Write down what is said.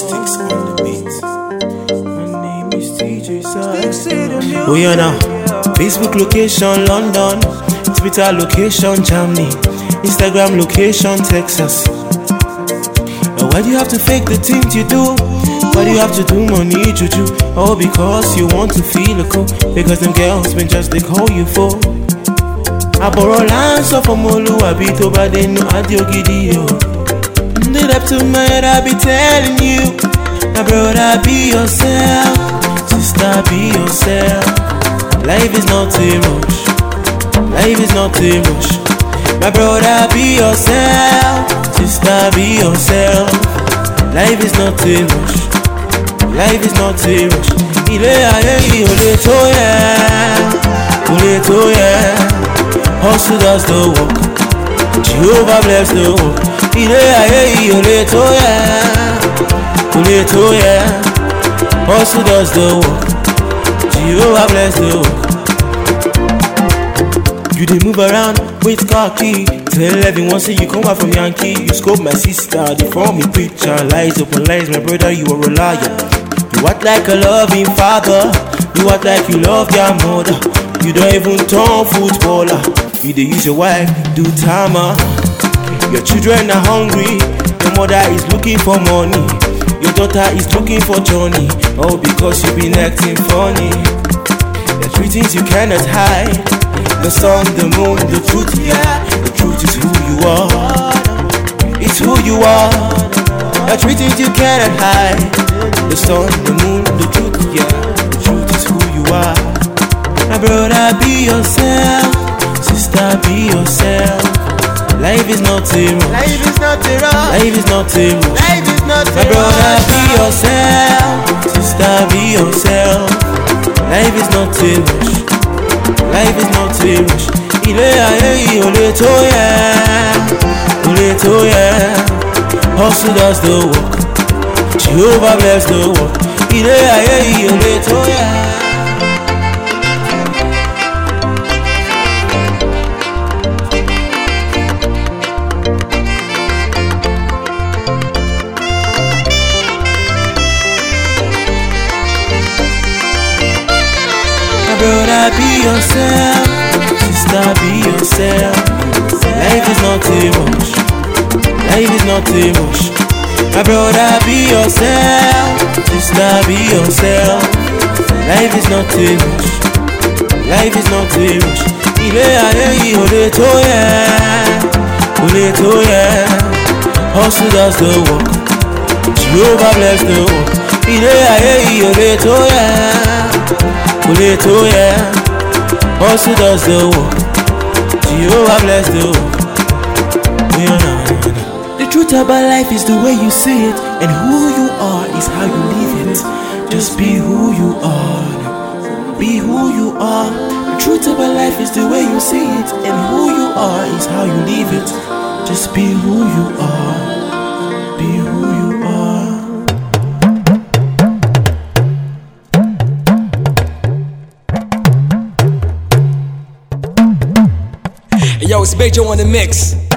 Sticks on the beat. My name is TJ. Oh yeah now. Facebook location London, Twitter location Germany, Instagram location Texas. And why do you have to fake the things you do? Why do you have to do money juju? Oh because you want to feel a cool. Because them girls been just they call you for. àbọ̀rọ̀ là ń sọ fọmọlúwàbí tó bá dénú adé ògidì o. Lead up to my head, I be telling you, my brother, be yourself, sister, be yourself. Life is not a rush, life is not a rush. My brother, be yourself, sister, be yourself. Life is not a rush, life is not a rush. Ilé ayé yìí ò lè tó yẹ, ò lè tó yẹ. Hustle does the work, Jehovah bless. Ilé ayé yìí ò lè tó yẹ, ò tó yẹ. Hustle does the work, Jehovah bless the work. Oh. You dey move around with car key. Tell everyone say you come back from Yankee. You scope my sister, they me preacher. Lies upon lies, my brother, you are a liar. You act like a loving father. You act like you love your mother. You don't even turn footballer. You dey use your wife, do timer. Your children are hungry. Your mother is looking for money. Your daughter is looking for Johnny. Oh, because you've been acting funny. There's three things you cannot hide. The sun, the moon, the truth, yeah. The truth is who you are. It's who you are. The three things you cannot hide. The sun, the moon, the truth, yeah. The truth is who you are. My brother, be yourself. Sister, be yourself. Life is not a rush. Life is not a rush. Life is not a rush. Life is not My brother, be yourself. Sister, be yourself. Life is not a rush. Life is not a rush. Ilé ayé yìí ò lè tó yẹ, ò lè tó yẹ. Hustle does the work. Jehovah bless the work. Ilé ayé yìí ò lè tó yẹ. Be yourself. Sister, be yourself. Life is not a rush. Life is not a rush. My brother, be yourself. Sister, be yourself. Life is not a rush. Life is not a rush. Ilé ayé yìí ò lè tó yẹ, ò lè tó yẹ. Hustle does the work. Jehovah bless the work. Ilé ayé yìí ò lè Hustle does the work. Jehovah bless the work. Yeah. The truth about life is the way you see it, and who you are is how you live it. Just be who you are. Be who you are. The truth about life is the way you see it, and who you are is how you live it. Just be who you are. Yo, it's Big Joe on the mix.